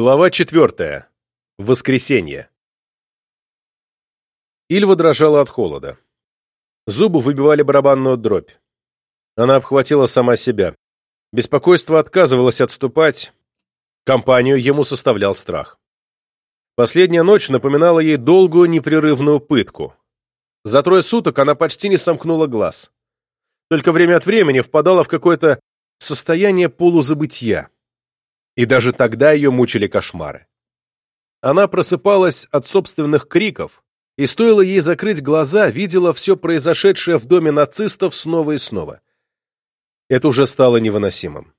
Глава четвертая. Воскресенье. Ильва дрожала от холода. Зубы выбивали барабанную дробь. Она обхватила сама себя. Беспокойство отказывалось отступать. Компанию ему составлял страх. Последняя ночь напоминала ей долгую непрерывную пытку. За трое суток она почти не сомкнула глаз. Только время от времени впадала в какое-то состояние полузабытия и даже тогда ее мучили кошмары. Она просыпалась от собственных криков, и стоило ей закрыть глаза, видела все произошедшее в доме нацистов снова и снова. Это уже стало невыносимым.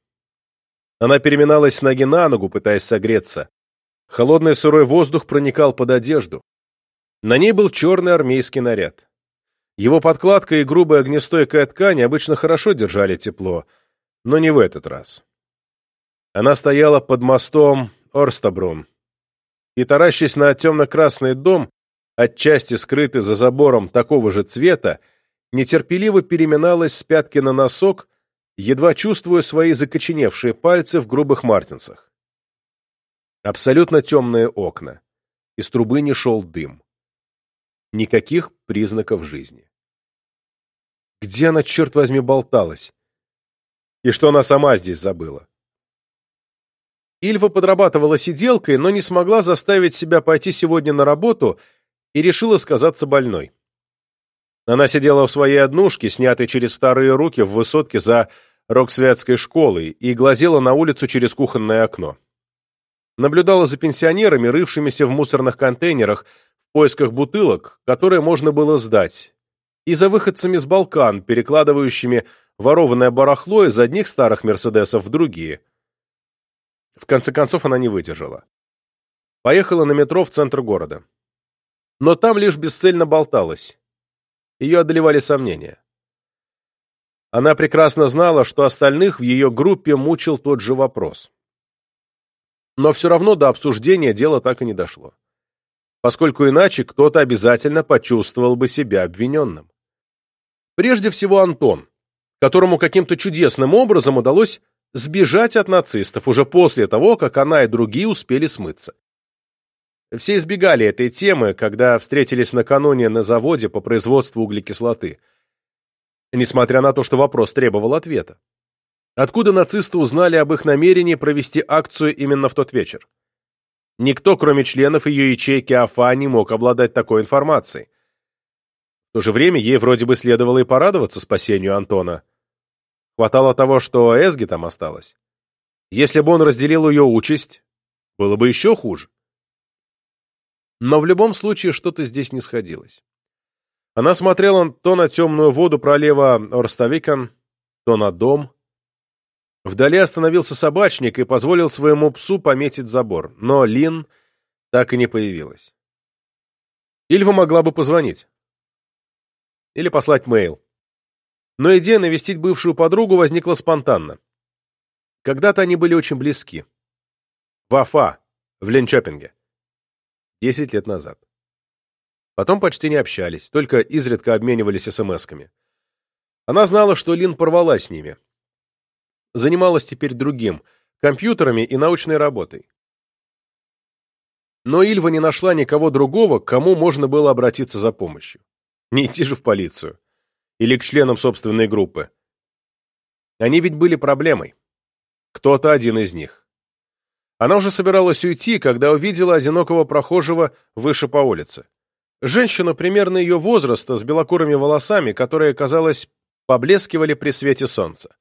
Она переминалась с ноги на ногу, пытаясь согреться. Холодный сырой воздух проникал под одежду. На ней был черный армейский наряд. Его подкладка и грубая огнестойкая ткань обычно хорошо держали тепло, но не в этот раз. Она стояла под мостом Орстабрун и, таращась на темно-красный дом, отчасти скрытый за забором такого же цвета, нетерпеливо переминалась с пятки на носок, едва чувствуя свои закоченевшие пальцы в грубых мартинсах. Абсолютно темные окна. Из трубы не шел дым. Никаких признаков жизни. Где она, черт возьми, болталась? И что она сама здесь забыла? Ильва подрабатывала сиделкой, но не смогла заставить себя пойти сегодня на работу и решила сказаться больной. Она сидела в своей однушке, снятой через вторые руки в высотке за Роксвятской школой, и глазела на улицу через кухонное окно. Наблюдала за пенсионерами, рывшимися в мусорных контейнерах в поисках бутылок, которые можно было сдать, и за выходцами с Балкан, перекладывающими ворованное барахло из одних старых «Мерседесов» в другие – в конце концов она не выдержала. Поехала на метро в центр города. Но там лишь бесцельно болталась. Ее одолевали сомнения. Она прекрасно знала, что остальных в ее группе мучил тот же вопрос. Но все равно до обсуждения дело так и не дошло. Поскольку иначе кто-то обязательно почувствовал бы себя обвиненным. Прежде всего Антон, которому каким-то чудесным образом удалось сбежать от нацистов уже после того, как она и другие успели смыться. Все избегали этой темы, когда встретились накануне на заводе по производству углекислоты. Несмотря на то, что вопрос требовал ответа. Откуда нацисты узнали об их намерении провести акцию именно в тот вечер? Никто, кроме членов ее ячейки АФА, не мог обладать такой информацией. В то же время ей вроде бы следовало и порадоваться спасению Антона. Хватало того, что Эсги там осталось. Если бы он разделил ее участь, было бы еще хуже. Но в любом случае что-то здесь не сходилось. Она смотрела то на темную воду пролива Орставикан, то на дом. Вдали остановился собачник и позволил своему псу пометить забор, но Лин так и не появилась. Ильва могла бы позвонить. Или послать мейл но идея навестить бывшую подругу возникла спонтанно. Когда-то они были очень близки. В Афа, в Ленчопинге. Десять лет назад. Потом почти не общались, только изредка обменивались смс-ками. Она знала, что Лин порвала с ними. Занималась теперь другим — компьютерами и научной работой. Но Ильва не нашла никого другого, к кому можно было обратиться за помощью. Не идти же в полицию или к членам собственной группы. Они ведь были проблемой. Кто-то один из них. Она уже собиралась уйти, когда увидела одинокого прохожего выше по улице. Женщину примерно ее возраста, с белокурыми волосами, которые, казалось, поблескивали при свете солнца.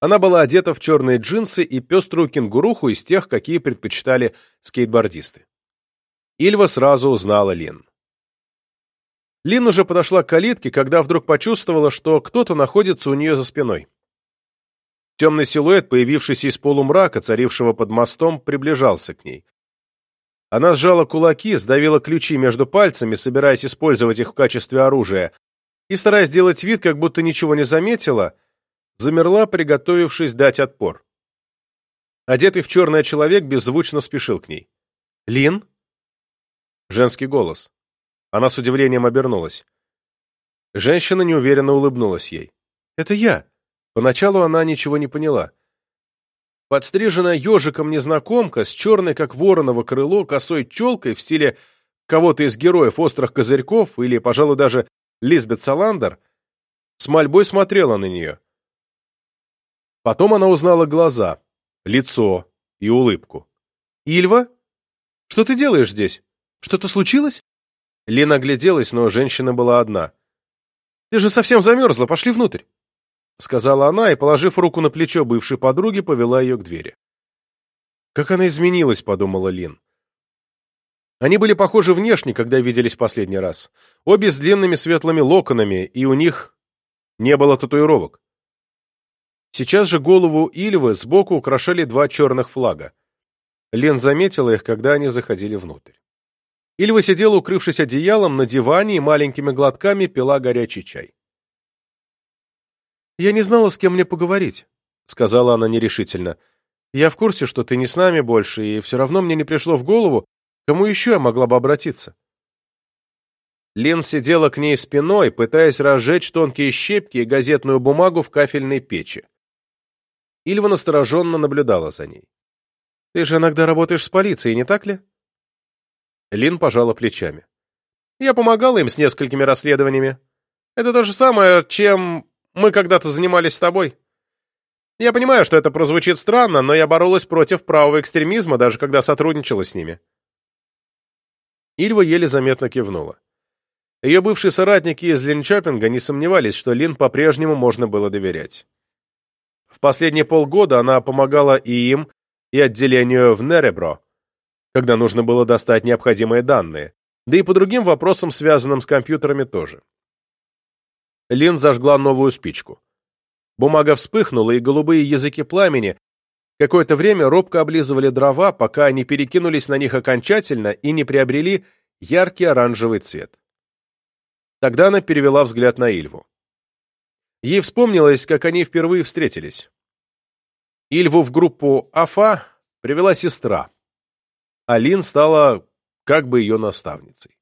Она была одета в черные джинсы и пеструю кенгуруху из тех, какие предпочитали скейтбордисты. Ильва сразу узнала Лин. Лин уже подошла к калитке, когда вдруг почувствовала, что кто-то находится у нее за спиной. Темный силуэт, появившийся из полумрака, царившего под мостом, приближался к ней. Она сжала кулаки, сдавила ключи между пальцами, собираясь использовать их в качестве оружия, и, стараясь сделать вид, как будто ничего не заметила, замерла, приготовившись дать отпор. Одетый в черное человек беззвучно спешил к ней. «Лин?» Женский голос. Она с удивлением обернулась. Женщина неуверенно улыбнулась ей. «Это я». Поначалу она ничего не поняла. Подстриженная ежиком незнакомка с черной, как вороново крыло, косой челкой в стиле кого-то из героев «Острых козырьков» или, пожалуй, даже Лизбет Саландер, с мольбой смотрела на нее. Потом она узнала глаза, лицо и улыбку. «Ильва? Что ты делаешь здесь? Что-то случилось?» Лина огляделась, но женщина была одна. «Ты же совсем замерзла, пошли внутрь!» Сказала она и, положив руку на плечо бывшей подруги, повела ее к двери. «Как она изменилась», — подумала Лин. Они были похожи внешне, когда виделись последний раз. Обе с длинными светлыми локонами, и у них не было татуировок. Сейчас же голову Ильвы сбоку украшали два черных флага. Лен заметила их, когда они заходили внутрь. Ильва сидела, укрывшись одеялом, на диване и маленькими глотками пила горячий чай. «Я не знала, с кем мне поговорить», — сказала она нерешительно. «Я в курсе, что ты не с нами больше, и все равно мне не пришло в голову, кому еще я могла бы обратиться». Лен сидела к ней спиной, пытаясь разжечь тонкие щепки и газетную бумагу в кафельной печи. Ильва настороженно наблюдала за ней. «Ты же иногда работаешь с полицией, не так ли?» Лин пожала плечами. «Я помогала им с несколькими расследованиями. Это то же самое, чем мы когда-то занимались с тобой. Я понимаю, что это прозвучит странно, но я боролась против правого экстремизма, даже когда сотрудничала с ними». Ильва еле заметно кивнула. Ее бывшие соратники из Линчопинга не сомневались, что Лин по-прежнему можно было доверять. В последние полгода она помогала и им, и отделению в Неребро, когда нужно было достать необходимые данные, да и по другим вопросам, связанным с компьютерами, тоже. Лин зажгла новую спичку. Бумага вспыхнула, и голубые языки пламени какое-то время робко облизывали дрова, пока они перекинулись на них окончательно и не приобрели яркий оранжевый цвет. Тогда она перевела взгляд на Ильву. Ей вспомнилось, как они впервые встретились. Ильву в группу АФА привела сестра. Алин стала как бы ее наставницей.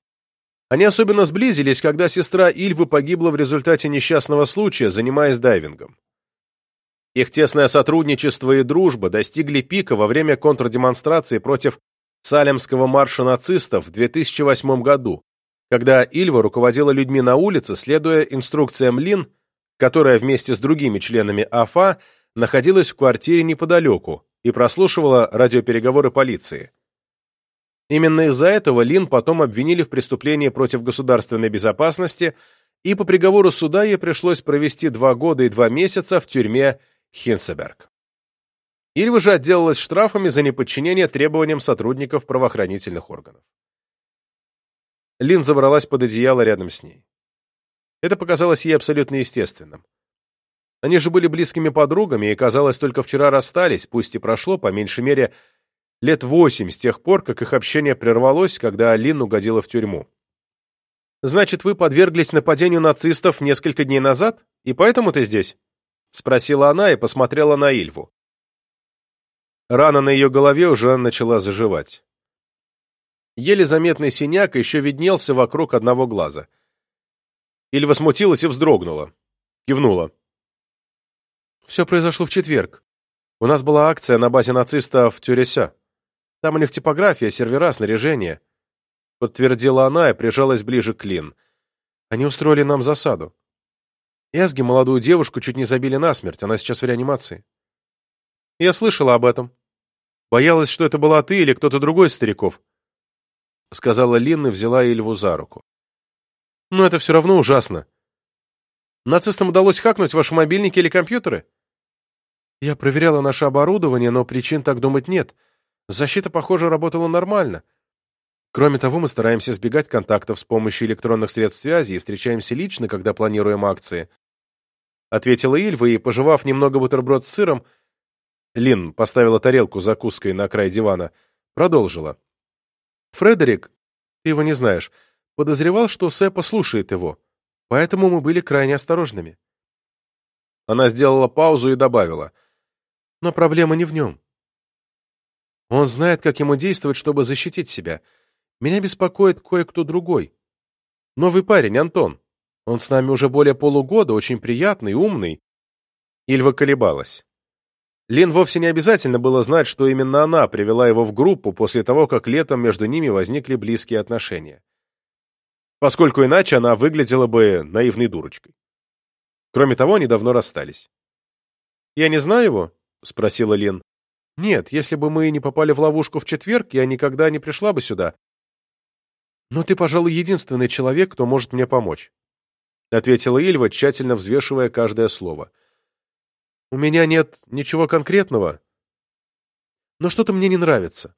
Они особенно сблизились, когда сестра Ильвы погибла в результате несчастного случая, занимаясь дайвингом. Их тесное сотрудничество и дружба достигли пика во время контрдемонстрации против Салемского марша нацистов в 2008 году, когда Ильва руководила людьми на улице, следуя инструкциям Лин которая вместе с другими членами АФА находилась в квартире неподалеку и прослушивала радиопереговоры полиции. Именно из-за этого Лин потом обвинили в преступлении против государственной безопасности, и по приговору суда ей пришлось провести два года и два месяца в тюрьме Хинсеберг. Ильва же отделалась штрафами за неподчинение требованиям сотрудников правоохранительных органов. Лин забралась под одеяло рядом с ней. Это показалось ей абсолютно естественным. Они же были близкими подругами и, казалось, только вчера расстались, пусть и прошло, по меньшей мере, лет восемь с тех пор, как их общение прервалось, когда Алин угодила в тюрьму. «Значит, вы подверглись нападению нацистов несколько дней назад, и поэтому ты здесь?» — спросила она и посмотрела на Ильву. Рана на ее голове уже начала заживать. Еле заметный синяк еще виднелся вокруг одного глаза — Ильва смутилась и вздрогнула. Кивнула. Все произошло в четверг. У нас была акция на базе нацистов в Тюресе. Там у них типография, сервера, снаряжение. Подтвердила она и прижалась ближе к Лин. Они устроили нам засаду. Эсги молодую девушку чуть не забили насмерть, она сейчас в реанимации. Я слышала об этом. Боялась, что это была ты или кто-то другой из стариков. Сказала Лин и взяла Ильву за руку. Но это все равно ужасно. Нацистам удалось хакнуть ваши мобильники или компьютеры? Я проверяла наше оборудование, но причин так думать нет. Защита, похоже, работала нормально. Кроме того, мы стараемся избегать контактов с помощью электронных средств связи и встречаемся лично, когда планируем акции. Ответила Ильва и, пожевав немного бутерброд с сыром, Лин поставила тарелку закуской на край дивана, продолжила. Фредерик, ты его не знаешь, подозревал, что Сэпа слушает его, поэтому мы были крайне осторожными. Она сделала паузу и добавила. Но проблема не в нем. Он знает, как ему действовать, чтобы защитить себя. Меня беспокоит кое-кто другой. Новый парень, Антон. Он с нами уже более полугода, очень приятный, умный. Ильва колебалась. Лин вовсе не обязательно было знать, что именно она привела его в группу после того, как летом между ними возникли близкие отношения. Поскольку иначе она выглядела бы наивной дурочкой. Кроме того, они давно расстались. «Я не знаю его?» — спросила Лин. «Нет, если бы мы не попали в ловушку в четверг, я никогда не пришла бы сюда. Но ты, пожалуй, единственный человек, кто может мне помочь», — ответила Ильва, тщательно взвешивая каждое слово. — у меня нет ничего конкретного, но что-то мне не нравится.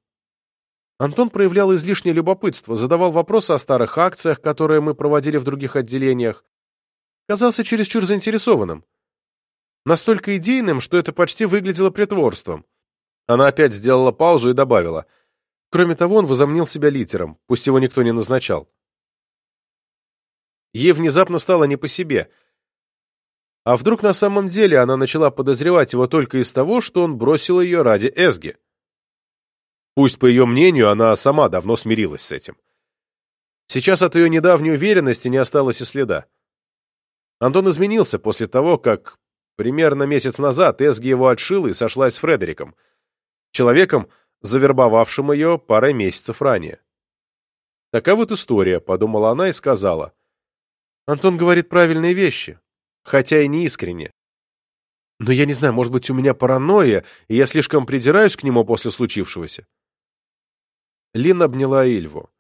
Антон проявлял излишнее любопытство, задавал вопросы о старых акциях, которые мы проводили в других отделениях. Казался чересчур заинтересованным. Настолько идейным, что это почти выглядело притворством. Она опять сделала паузу и добавила. Кроме того, он возомнил себя литером, пусть его никто не назначал. Ей внезапно стало не по себе — а вдруг на самом деле она начала подозревать его только из того, что он бросил ее ради Эсги? Пусть, по ее мнению, она сама давно смирилась с этим. Сейчас от ее недавней уверенности не осталось и следа. Антон изменился после того, как примерно месяц назад Эсги его отшила и сошлась с Фредериком, человеком, завербовавшим ее парой месяцев ранее. Такая вот история, подумала она и сказала. Антон говорит правильные вещи хотя и не искренне. Но я не знаю, может быть, у меня паранойя, и я слишком придираюсь к нему после случившегося. Лин обняла Ильву.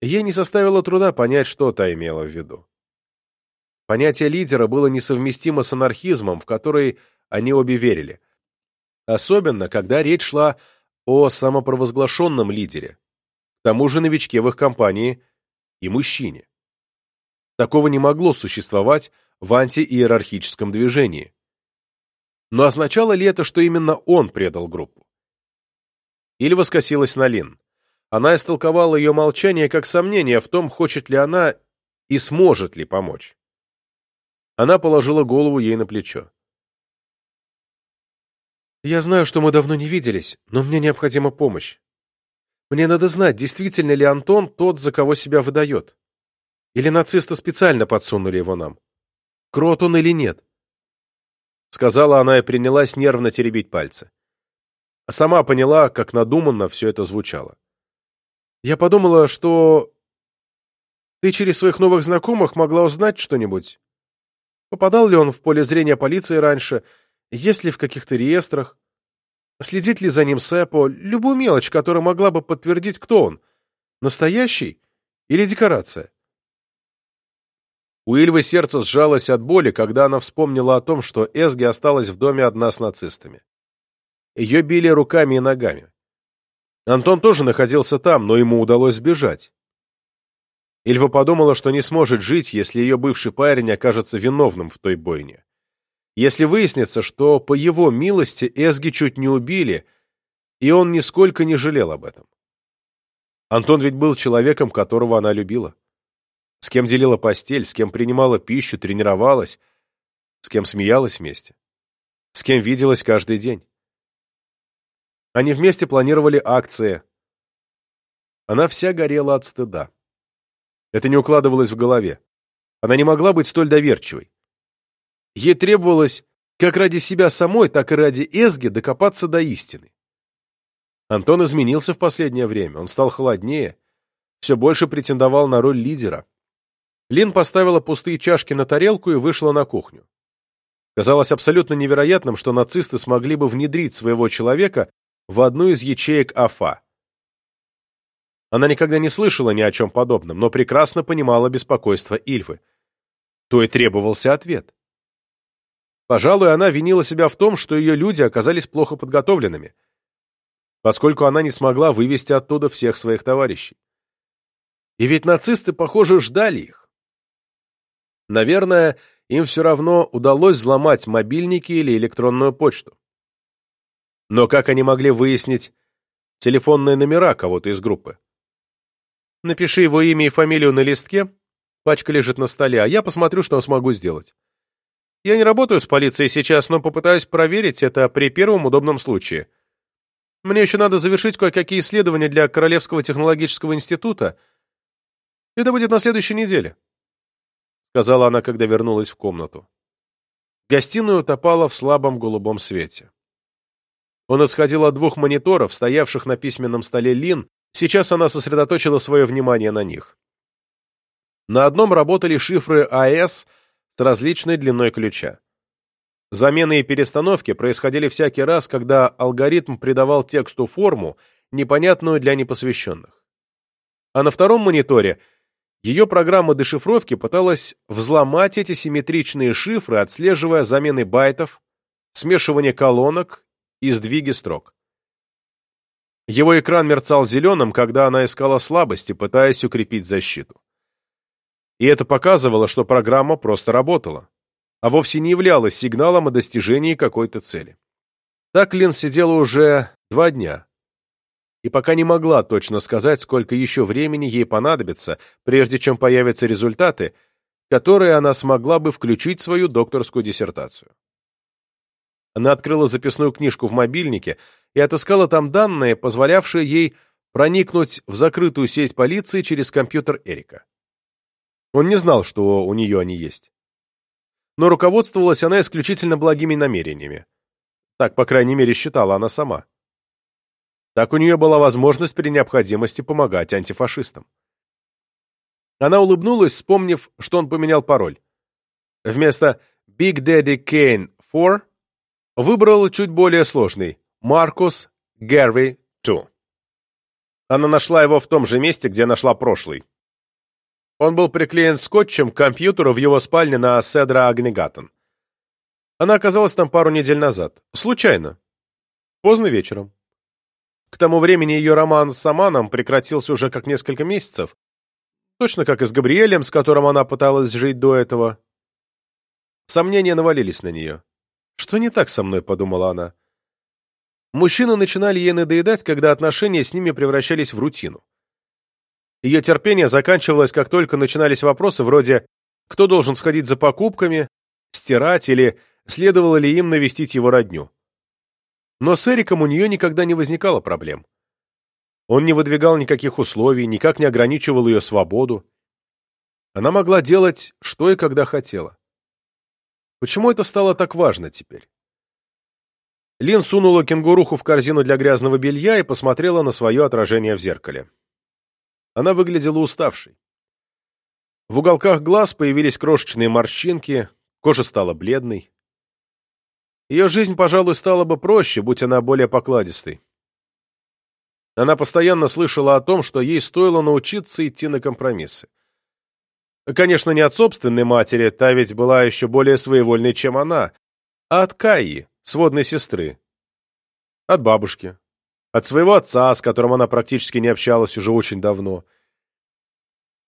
Ей не составило труда понять, что та имела в виду. Понятие лидера было несовместимо с анархизмом, в который они обе верили. Особенно, когда речь шла о самопровозглашенном лидере, к тому же новичке в их компании и мужчине. Такого не могло существовать в антииерархическом движении. Но означало ли это, что именно он предал группу? Или воскосилась на Лин. Она истолковала ее молчание как сомнение в том, хочет ли она и сможет ли помочь. Она положила голову ей на плечо. «Я знаю, что мы давно не виделись, но мне необходима помощь. Мне надо знать, действительно ли Антон тот, за кого себя выдает. Или нацисты специально подсунули его нам. Крот он или нет? Сказала она и принялась нервно теребить пальцы. Сама поняла, как надуманно все это звучало. Я подумала, что ты через своих новых знакомых могла узнать что-нибудь. Попадал ли он в поле зрения полиции раньше, есть ли в каких-то реестрах, следит ли за ним Сэпо, любую мелочь, которая могла бы подтвердить, кто он, настоящий или декорация. У Ильвы сердце сжалось от боли, когда она вспомнила о том, что Эсги осталась в доме одна с нацистами. Ее били руками и ногами. Антон тоже находился там, но ему удалось сбежать. Ильва подумала, что не сможет жить, если ее бывший парень окажется виновным в той бойне. Если выяснится, что по его милости Эсги чуть не убили, и он нисколько не жалел об этом. Антон ведь был человеком, которого она любила с кем делила постель, с кем принимала пищу, тренировалась, с кем смеялась вместе, с кем виделась каждый день. Они вместе планировали акции. Она вся горела от стыда. Это не укладывалось в голове. Она не могла быть столь доверчивой. Ей требовалось как ради себя самой, так и ради Эсги докопаться до истины. Антон изменился в последнее время, он стал холоднее, все больше претендовал на роль лидера. Лин поставила пустые чашки на тарелку и вышла на кухню. Казалось абсолютно невероятным, что нацисты смогли бы внедрить своего человека в одну из ячеек АФА. Она никогда не слышала ни о чем подобном, но прекрасно понимала беспокойство Ильвы. То и требовался ответ. Пожалуй, она винила себя в том, что ее люди оказались плохо подготовленными, поскольку она не смогла вывести оттуда всех своих товарищей. И ведь нацисты, похоже, ждали их. Наверное, им все равно удалось взломать мобильники или электронную почту. Но как они могли выяснить телефонные номера кого-то из группы? Напиши его имя и фамилию на листке, пачка лежит на столе, а я посмотрю, что смогу сделать. Я не работаю с полицией сейчас, но попытаюсь проверить это при первом удобном случае. Мне еще надо завершить кое-какие исследования для Королевского технологического института. Это будет на следующей неделе сказала она, когда вернулась в комнату. Гостиная утопала в слабом голубом свете. Он исходил от двух мониторов, стоявших на письменном столе Лин, сейчас она сосредоточила свое внимание на них. На одном работали шифры АЭС с различной длиной ключа. Замены и перестановки происходили всякий раз, когда алгоритм придавал тексту форму, непонятную для непосвященных. А на втором мониторе ее программа дешифровки пыталась взломать эти симметричные шифры, отслеживая замены байтов, смешивание колонок и сдвиги строк. Его экран мерцал зеленым, когда она искала слабости, пытаясь укрепить защиту. И это показывало, что программа просто работала, а вовсе не являлась сигналом о достижении какой-то цели. Так Лин сидела уже два дня, и пока не могла точно сказать, сколько еще времени ей понадобится, прежде чем появятся результаты, которые она смогла бы включить в свою докторскую диссертацию. Она открыла записную книжку в мобильнике и отыскала там данные, позволявшие ей проникнуть в закрытую сеть полиции через компьютер Эрика. Он не знал, что у нее они есть. Но руководствовалась она исключительно благими намерениями. Так, по крайней мере, считала она сама. Так у нее была возможность при необходимости помогать антифашистам. Она улыбнулась, вспомнив, что он поменял пароль. Вместо Big Daddy Kane 4 выбрал чуть более сложный Marcus Garvey 2. Она нашла его в том же месте, где нашла прошлый. Он был приклеен скотчем к компьютеру в его спальне на Седра Агнегатон. Она оказалась там пару недель назад. Случайно. Поздно вечером. К тому времени ее роман с Саманом прекратился уже как несколько месяцев. Точно как и с Габриэлем, с которым она пыталась жить до этого. Сомнения навалились на нее. «Что не так со мной?» — подумала она. Мужчины начинали ей надоедать, когда отношения с ними превращались в рутину. Ее терпение заканчивалось, как только начинались вопросы вроде «кто должен сходить за покупками?», «стирать» или «следовало ли им навестить его родню?». Но с Эриком у нее никогда не возникало проблем. Он не выдвигал никаких условий, никак не ограничивал ее свободу. Она могла делать, что и когда хотела. Почему это стало так важно теперь? Лин сунула кенгуруху в корзину для грязного белья и посмотрела на свое отражение в зеркале. Она выглядела уставшей. В уголках глаз появились крошечные морщинки, кожа стала бледной. Ее жизнь, пожалуй, стала бы проще, будь она более покладистой. Она постоянно слышала о том, что ей стоило научиться идти на компромиссы. Конечно, не от собственной матери, та ведь была еще более своевольной, чем она, а от Каи, сводной сестры. От бабушки, от своего отца, с которым она практически не общалась уже очень давно.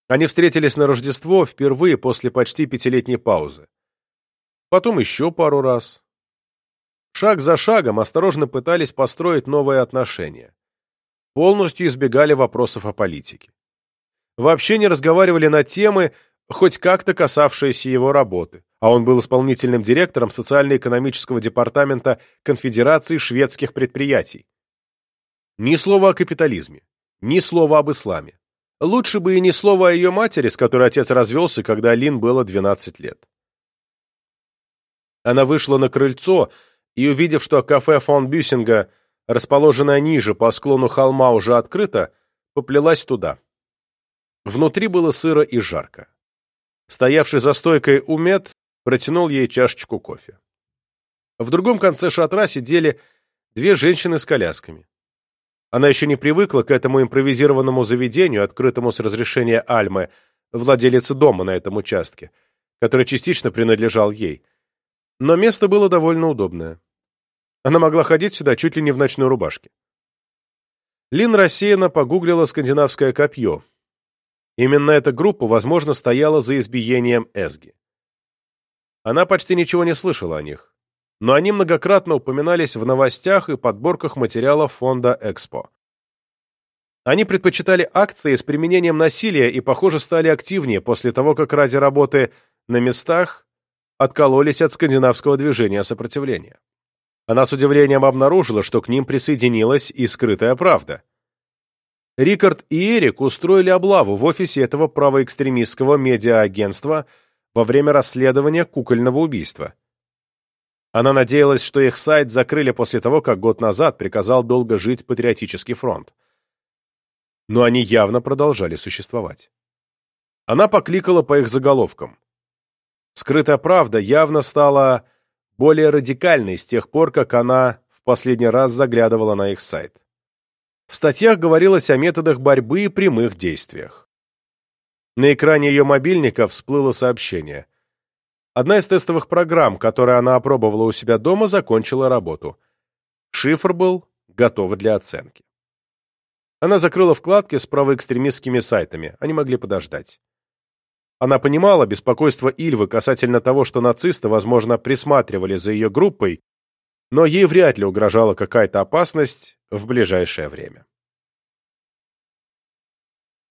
Они встретились на Рождество впервые после почти пятилетней паузы. Потом еще пару раз. Шаг за шагом осторожно пытались построить новые отношения. Полностью избегали вопросов о политике. Вообще не разговаривали на темы, хоть как-то касавшиеся его работы, а он был исполнительным директором социально-экономического департамента Конфедерации шведских предприятий. Ни слова о капитализме, ни слова об исламе. Лучше бы и ни слова о ее матери, с которой отец развелся, когда Лин было 12 лет. Она вышла на крыльцо и, увидев, что кафе фон Бюсинга, расположенное ниже по склону холма, уже открыто, поплелась туда. Внутри было сыро и жарко. Стоявший за стойкой Умет протянул ей чашечку кофе. В другом конце шатра сидели две женщины с колясками. Она еще не привыкла к этому импровизированному заведению, открытому с разрешения Альмы, владелицы дома на этом участке, который частично принадлежал ей. Но место было довольно удобное. Она могла ходить сюда чуть ли не в ночной рубашке. Лин рассеянно погуглила скандинавское копье. Именно эта группа, возможно, стояла за избиением Эсги. Она почти ничего не слышала о них но они многократно упоминались в новостях и подборках материалов фонда «Экспо». Они предпочитали акции с применением насилия и, похоже, стали активнее после того, как ради работы на местах откололись от скандинавского движения сопротивления. Она с удивлением обнаружила, что к ним присоединилась и скрытая правда. Рикард и Эрик устроили облаву в офисе этого правоэкстремистского медиа-агентства во время расследования кукольного убийства. Она надеялась, что их сайт закрыли после того, как год назад приказал долго жить Патриотический фронт. Но они явно продолжали существовать. Она покликала по их заголовкам. Скрытая правда явно стала более радикальной с тех пор, как она в последний раз заглядывала на их сайт. В статьях говорилось о методах борьбы и прямых действиях. На экране ее мобильника всплыло сообщение. Одна из тестовых программ, которую она опробовала у себя дома, закончила работу. Шифр был готов для оценки. Она закрыла вкладки с правоэкстремистскими сайтами, они могли подождать. Она понимала беспокойство Ильвы касательно того, что нацисты, возможно, присматривали за ее группой, но ей вряд ли угрожала какая-то опасность в ближайшее время.